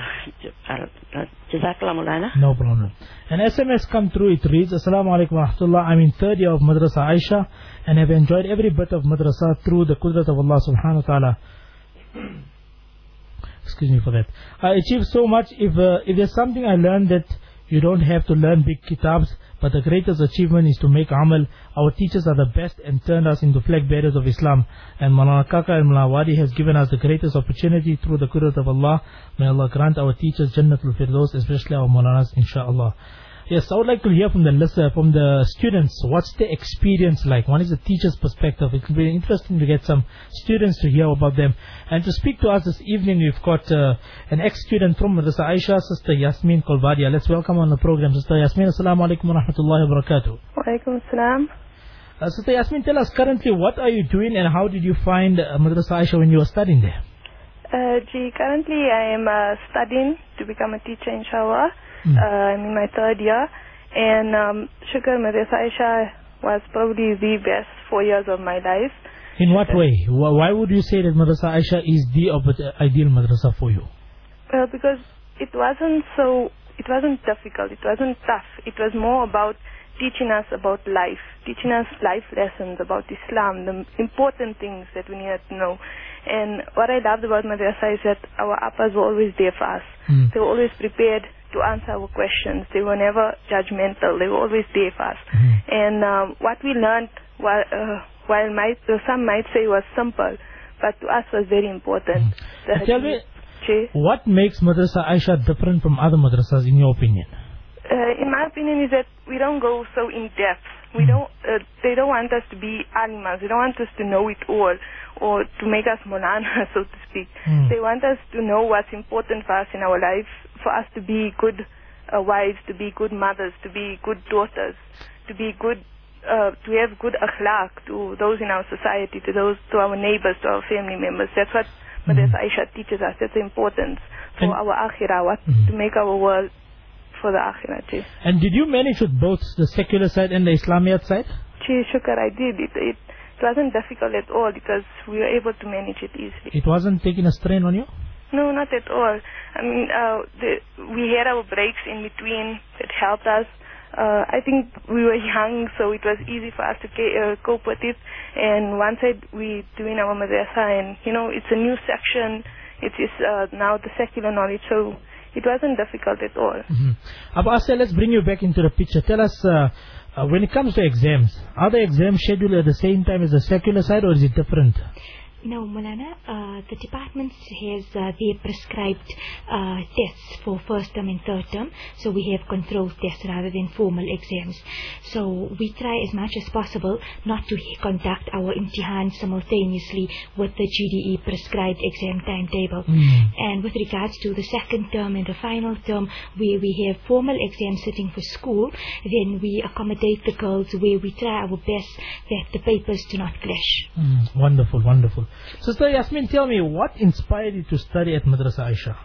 Jazakallah Mulana. No problem. An SMS come through, it reads, Assalamu alaikum wa rahmatullah. I'm in third year of Madrasa Aisha and have enjoyed every bit of Madrasa through the Qudrat of Allah subhanahu wa ta'ala. Excuse me for that. I achieved so much. If, uh, if there's something I learned that you don't have to learn big kitabs, but the greatest achievement is to make amal. Our teachers are the best and turned us into flag bearers of Islam. And Malana Kaka and Mulawadi has given us the greatest opportunity through the Qudrat of Allah. May Allah grant our teachers Jannatul Firdaus, especially our Maulanas, inshaAllah. Yes, I would like to hear from the listener, from the students, what's the experience like? One is the teacher's perspective. It will be interesting to get some students to hear about them. And to speak to us this evening, we've got uh, an ex-student from Madrasa Aisha, Sister Yasmin Kolvadia. Let's welcome on the program, Sister Yasmin. Assalamu alaikum wa rahmatullahi wa barakatuh. Walaikum salam. Uh, Sister Yasmin, tell us currently what are you doing and how did you find uh, Madrasa Aisha when you were studying there? Uh, gee, currently I am uh, studying to become a teacher, inshallah. Mm. Uh, I'm in my third year. And um, Shukr Madrasa Aisha was probably the best four years of my life. In what way? Why would you say that Madrasa Aisha is the ideal madrasa for you? Well, because it wasn't so, it wasn't difficult, it wasn't tough. It was more about teaching us about life, teaching us life lessons about Islam, the important things that we needed to know. And what I loved about Madrasa is that our appas were always there for us. Mm. They were always prepared to answer our questions. They were never judgmental. They were always there for us. And um, what we learned, while, uh, while might, uh, some might say was simple, but to us was very important. And tell me, what makes Madrasa Aisha different from other madrasas in your opinion? uh, in my opinion, is that we don't go so in depth. We don't. Uh, they don't want us to be animals. They don't want us to know it all, or to make us molana, so to speak. Mm. They want us to know what's important for us in our life, for us to be good uh, wives, to be good mothers, to be good daughters, to be good, uh, to have good akhlaq to those in our society, to those, to our neighbors, to our family members. That's what Madrasa Aisha teaches us. That's the importance for our akhirah, what, to make our world for the akhirah. Ji. And did you manage with both the secular side and the Islamiyat side? Ji, shukar, I did. It, it, it wasn't difficult at all because we were able to manage it easily. It wasn't taking a strain on you? No, not at all. I mean, uh, the, we had our breaks in between that helped us. Uh, I think we were young, so it was easy for us to ca- uh, cope with it. And one side, we doing our madrasa, and you know, it's a new section. It is uh, now the secular knowledge, so it wasn't difficult at all. Mm-hmm. Abu let's bring you back into the picture. Tell us, uh, uh, when it comes to exams, are the exams scheduled at the same time as the secular side or is it different? No, Mulana, uh, the department has uh, their prescribed uh, tests for first term and third term. So we have control tests rather than formal exams. So we try as much as possible not to conduct our imtihan simultaneously with the GDE prescribed exam timetable. Mm. And with regards to the second term and the final term, where we have formal exams sitting for school, then we accommodate the girls where we try our best that the papers do not clash. Mm, wonderful, wonderful. Sister Yasmin, tell me, what inspired you to study at Madrasa Aisha?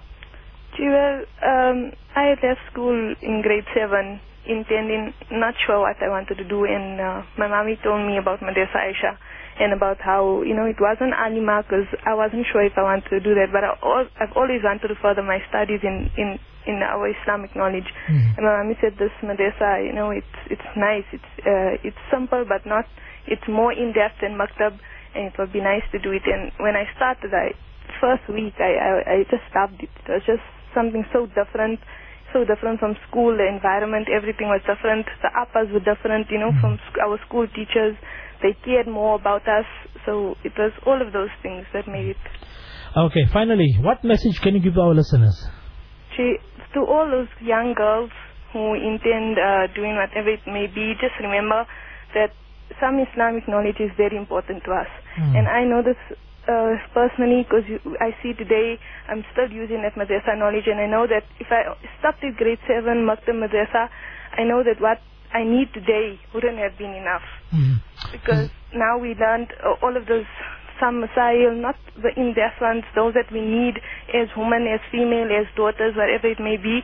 Well, um, I left school in grade 7 intending, not sure what I wanted to do and uh, my mommy told me about Madrasa Aisha and about how, you know, it wasn't Alima because I wasn't sure if I wanted to do that but I al- I've always wanted to further my studies in, in, in our Islamic knowledge. And my mommy said this Madrasa, you know, it's, it's nice, it's, uh, it's simple but not, it's more in-depth than Maktab it would be nice to do it and when I started I, first week I, I, I just loved it. It was just something so different, so different from school, the environment, everything was different. The appas were different, you know, from sc- our school teachers. They cared more about us. So it was all of those things that made it. Okay, finally, what message can you give our listeners? She, to all those young girls who intend uh, doing whatever it may be, just remember that some Islamic knowledge is very important to us. Mm. And I know this uh, personally because I see today I'm still using that madrasa knowledge and I know that if I stopped at grade 7 Maktab madrasa, I know that what I need today wouldn't have been enough. Because now we learned uh, all of those some masail, not the in-depth ones, those that we need as women, as female, as daughters, whatever it may be.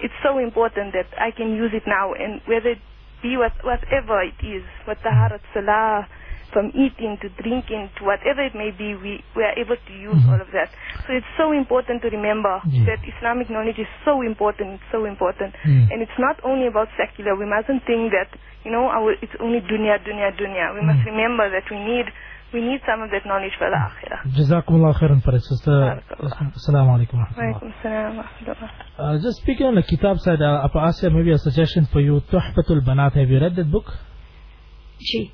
It's so important that I can use it now and whether it be what, whatever it is, what taharat salah, from eating to drinking to whatever it may be, we, we are able to use all of that. So it's so important to remember that Islamic knowledge is so important, it's so important. Mm. And it's not only about secular. We mustn't think that, you know, our, it's only dunya, dunya, dunya. We must remember that we need, we need some of that knowledge for the akhirah. Jazakumullah khairan for it, Sister. Assalamu alaikum wa rahmatullah. Walaikum salam wa rahmatullah. Uh, just speaking on the kitab side, uh, Abu Asya, maybe a suggestion for you, Tuhfatul Banat. Have you read that book? Gee.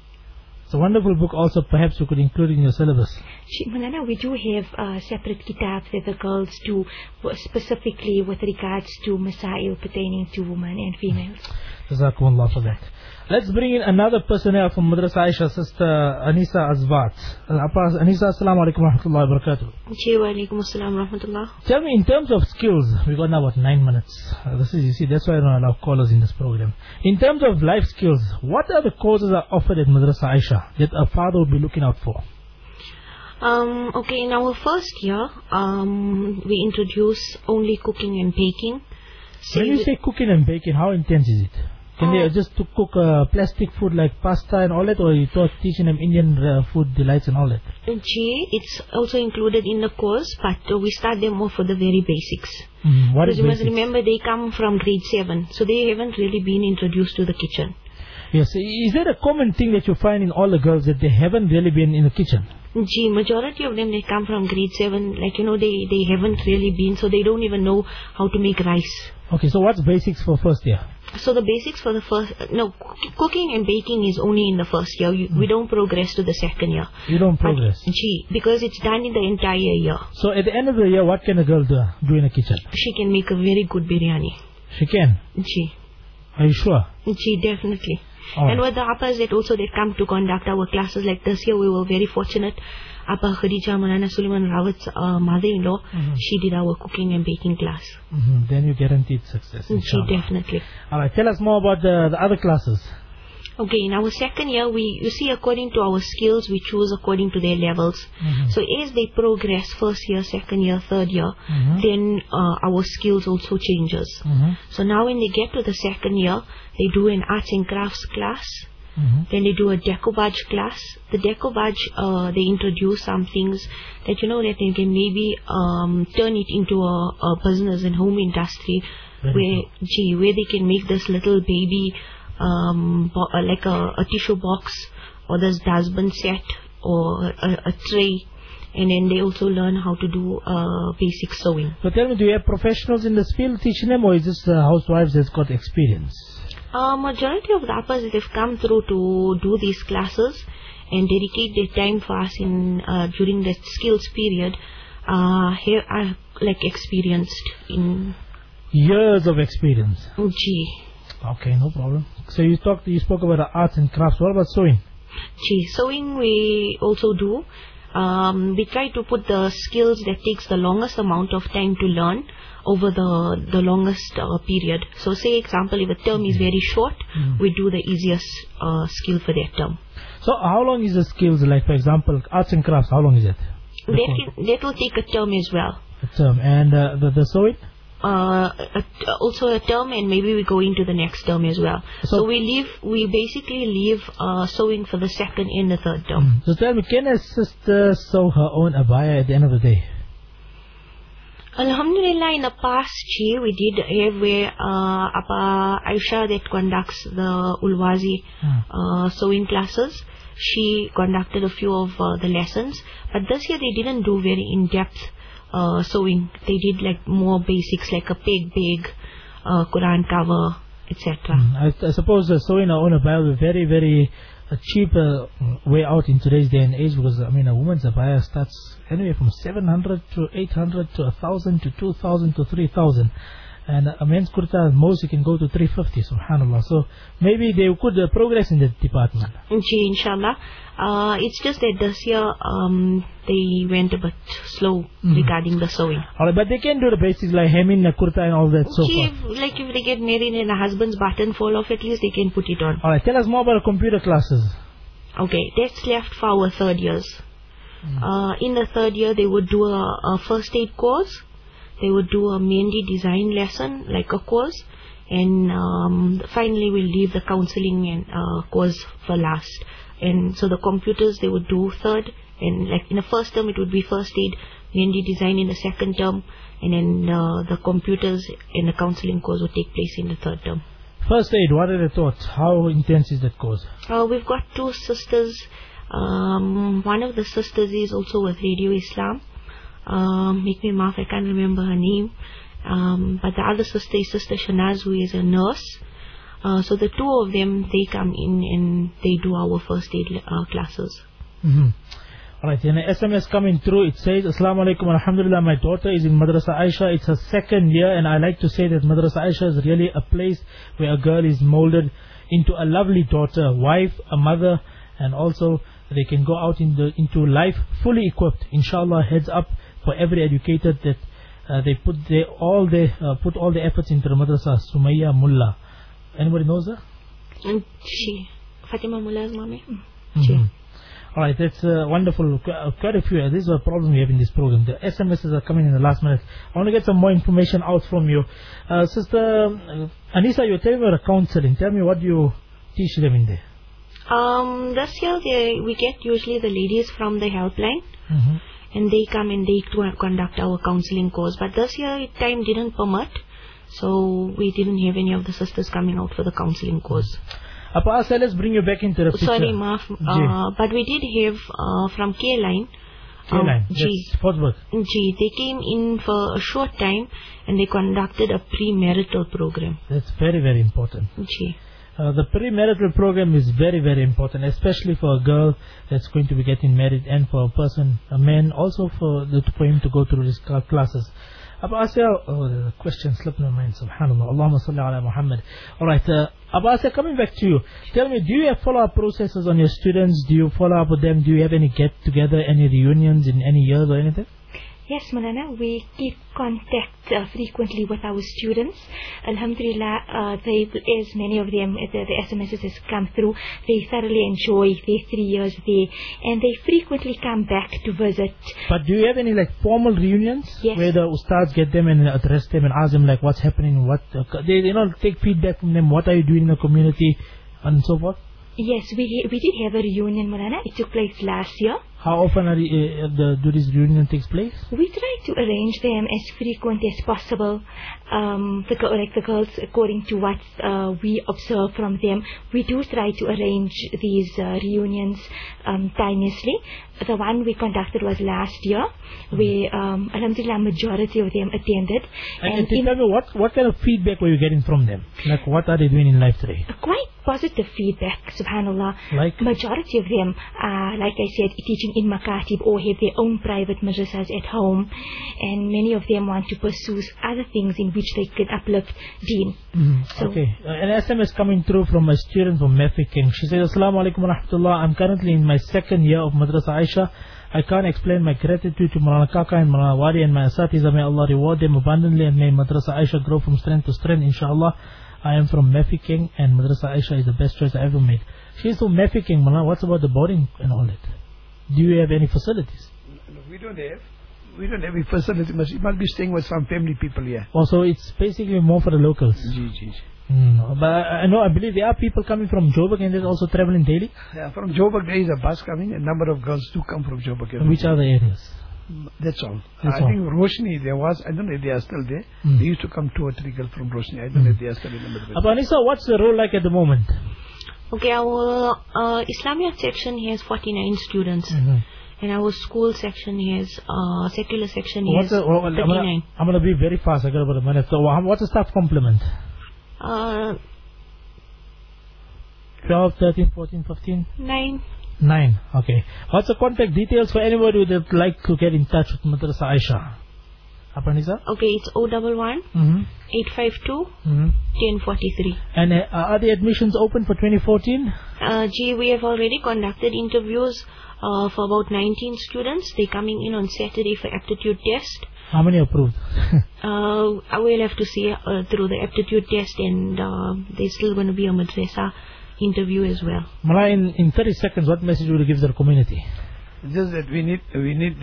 It's a wonderful book also, perhaps you could include in your syllabus. Gee, Mulana, we do have uh, separate kitabs that the girls do specifically with regards to masail pertaining to women and females. Jazakumullah for that. Let's bring in another person here from Madrasa Aisha, Sister Anisa Azbat. Uh, Anisa, Assalamu alaikum wa rahmatullahi wa barakatuh. Alaikum. Tell me, in terms of skills, we got now about nine minutes. Uh, this is, you see, that's why I don't allow callers in this program. In terms of life skills, what are the courses that are offered at Madrasa Aisha that a father would be looking out for? Um, okay, in our first year, um, we introduce only cooking and baking. So when you say cooking and baking, how intense is it? Can they just to cook uh, plastic food like pasta and all that, or you taught teaching them Indian uh, food delights and all that? G, it's also included in the course, but uh, we start them off with the very basics. Mm, what because is you must remember they come from grade 7, so they haven't really been introduced to the kitchen. Yes. Is that a common thing that you find in all the girls that they haven't really been in the kitchen? Gee, majority of them they come from grade 7, like you know, they, they haven't really been, so they don't even know how to make rice. Okay, so what's basics for first year? So the basics for the first, no, cook- cooking and baking is only in the first year. You, We hmm. don't progress to the second year. You don't progress. Gee, because it's done in the entire year. So at the end of the year, what can a girl do, do in the kitchen? She can make a very good biryani. She can. Gee, Are you sure? gee, definitely. Alright. And with the upper that also they come to conduct our classes like this year, we were very fortunate. Appa Khadija Manana Suleiman Rawat's uh, mother-in-law, Mhm. she did our cooking and baking class. hmm Then you guaranteed success. She definitely. All right, tell us more about the, the other classes. Okay, in our second year, we you see according to our skills, we choose according to their levels. Mhm. So as they progress, first year, second year, third year, Mhm. then uh, our skills also changes. Mhm. So now when they get to the second year, they do an arts and crafts class. Mhm. Then they do a decoupage class. The decoupage, uh, they introduce some things that you know that they can maybe um, turn it into a, a business and home industry, Very where gee, where they can make this little baby um, bo- uh, like a, a tissue box or this dustbin set or a, a tray, and then they also learn how to do uh, basic sewing. So tell me, do you have professionals in this field teaching them, or is this uh, housewives that's got experience? Uh, majority of the uppers that have come through to do these classes and dedicate their time for us in uh, during the skills period uh, here are like experienced in Years of experience. G. Okay, no problem. So you talked, you spoke about the arts and crafts. What about sewing? G. Sewing we also do. Um, we try to put the skills that takes the longest amount of time to learn over the the longest uh, period. So say example if a term is very short, Mhm. we do the easiest uh, skill for that term. So how long is the skills? Like for example, arts and crafts. How long is it? That, can, that will take a term as well. the term and uh, the the sewing. Uh, a, also a term and maybe we go into the next term as well. So, So- we leave, we basically leave uh, sewing for the second and the third term. So tell me, can a sister sew her own abaya at the end of the day? Alhamdulillah, in the past year we did have where uh, Apa Aisha that conducts the Ulwazi uh, sewing classes. She conducted a few of uh, the lessons, but this year they didn't do very in-depth uh, sewing. They did like more basics, like a peg bag, uh, Quran cover, etc. Mm, I, I suppose uh, sewing her own will very, very a cheap uh, way out in today's day and age because I mean a woman's abaya starts anywhere from 700 to 800 to 1000 to 2000 to 3000 and a men's kurta most you can go to 350 subhanallah so maybe they could uh, progress in that department Ji, inshallah. Uh, it's just that this year um, they went a bit slow Mhm. regarding the sewing. Alright, but they can do the basics like hemming the kurta and all that so Ji, far like if they get married and a husband's button fall off, at least they can put it on. Alright, tell us more about computer classes. Okay, that's left for our third years. Uh, in the third year, they would do a, a first aid course. They would do a Mehndi design lesson, like a course. And um, finally, we'll leave the counseling and uh, course for last. And so the computers, they would do third. And like in the first term, it would be first aid, Mehndi design in the second term. And then uh, the computers and the counseling course would take place in the third term. First aid, what are the thoughts? How intense is that course? Uh, we've got two sisters. Um, one of the sisters is also with Radio Islam. Um, make me laugh, I can't remember her name. Um, but the other sister is Sister Shanaz, who is a nurse. Uh, so the two of them, they come in and they do our first aid uh, classes. Mm-hmm. Alright, and an SMS coming through, it says, Assalamu alaikum alhamdulillah, my daughter is in Madrasa Aisha, it's her second year, and I like to say that Madrasa Aisha is really a place where a girl is molded into a lovely daughter, wife, a mother, and also they can go out in the, into life fully equipped. Inshallah, heads up for every educated that uh, they put their, all their, uh, put all the efforts into the Madrasa, Sumaya Mullah. Anybody knows her? And she, Fatima Mullah's mommy? Mhm. All right, that's uh, wonderful. Qu- uh, Quite a few. uh, This is a problem we have in this program. The SMSs are coming in the last minute. I want to get some more information out from you. Uh, Sister uh, Anissa, you're telling me about counseling. Tell me what do you teach them in there. Um, this year they, we get usually the ladies from the helpline Mm-hmm. And they come and they co- conduct our counseling course. But this year time didn't permit, so we didn't have any of the sisters coming out for the counseling course. Apa let's bring you back into the picture. Sorry, Maaf, uh, but we did have uh, from K line. K-line, G. that's Portsmouth. They came in for a short time and they conducted a premarital program. That's very, very important. G. Uh, the premarital program is very, very important, especially for a girl that's going to be getting married and for a person, a man, also for the, for him to go through these cla- classes. Abu Asya, oh, the question slipped my mind, subhanAllah. Allahumma salli ala Muhammad. Alright, uh, Abu coming back to you. Tell me, do you have follow-up processes on your students? Do you follow up with them? Do you have any get-together, any reunions in any years or anything? Yes, Malana, we keep contact uh, frequently with our students. Alhamdulillah, uh, they, as many of them, uh, the, the SMSs has come through, they thoroughly enjoy their three years there, and they frequently come back to visit. But do you have any like formal reunions Yes. where the ustads get them and address them and ask them like what's happening, what uh, they you know take feedback from them, what are you doing in the community, and so forth. Yes, we we did have a reunion, Malana. It took place last year. How often are uh, the do these reunions take place? We try to arrange them as frequent as possible. Um, the, like the girls, according to what uh, we observe from them, we do try to arrange these uh, reunions um, timelessly. The one we conducted was last year, where um, Alhamdulillah, majority of them attended. And, and tell me what what kind of feedback were you getting from them? Like what are they doing in life today? quite positive feedback, subhanallah. Like? Majority of them are, like I said, teaching in Makatib or have their own private madrasas at home. And many of them want to pursue other things in which they could uplift deen. Mhm. So- okay, uh, an SMS coming through from a student from Mafikeng. She says, Assalamu alaikum wa rahmatullah. I'm currently in my second year of Madrasa Aisha. I can't explain my gratitude to Malana Kaka and Malana Wadi and my Asatiza. May Allah reward them abundantly and may Madrasa Aisha grow from strength to strength, inshallah. I am from Mafikeng and Madrasa Aisha is the best choice I ever made. She's from Mafikeng, Malana. What's about the boarding and all that? Do you have any facilities? No, we don't have. We don't have any facilities. You must be staying with some family people here. Also, it's basically more for the locals. Ji. Mm, but I I know, I believe there are people coming from Joburg and they're also traveling daily. Yeah, from Joburg there is a bus coming. A number of girls do come from Joburg. every Which day. are the areas? That's all. That's I all. think Roshnee there was. I don't know if they are still there. Mm. There used to come two or three girls from Roshnee. I don't know if they are still in the middle. Abu Anisa, what's the role like at the moment? Okay, our uh, Islamia section has 49 students. Mhm. And our school section has, uh, secular section What's has the, well, I'm, gonna, 39. I'm gonna be very fast. I got about a minute. So, what's the staff complement? Uh, 12, 13, 14, 15? 9. 9. Okay. What's the contact details for anybody who would like to get in touch with Madrasa Aisha? Abu Okay, it's 011 Mm-hmm. 852 Mm-hmm. 1043. And uh, are the admissions open for 2014? Uh, gee, we have already conducted interviews uh, for about 19 students. They're coming in on Saturday for aptitude test. How many approved? Uh, I will have to see uh, through the aptitude test and uh, there's still going to be a madrasa interview as well. Mala, in, in 30 seconds, what message would you give the community? Just that we need we need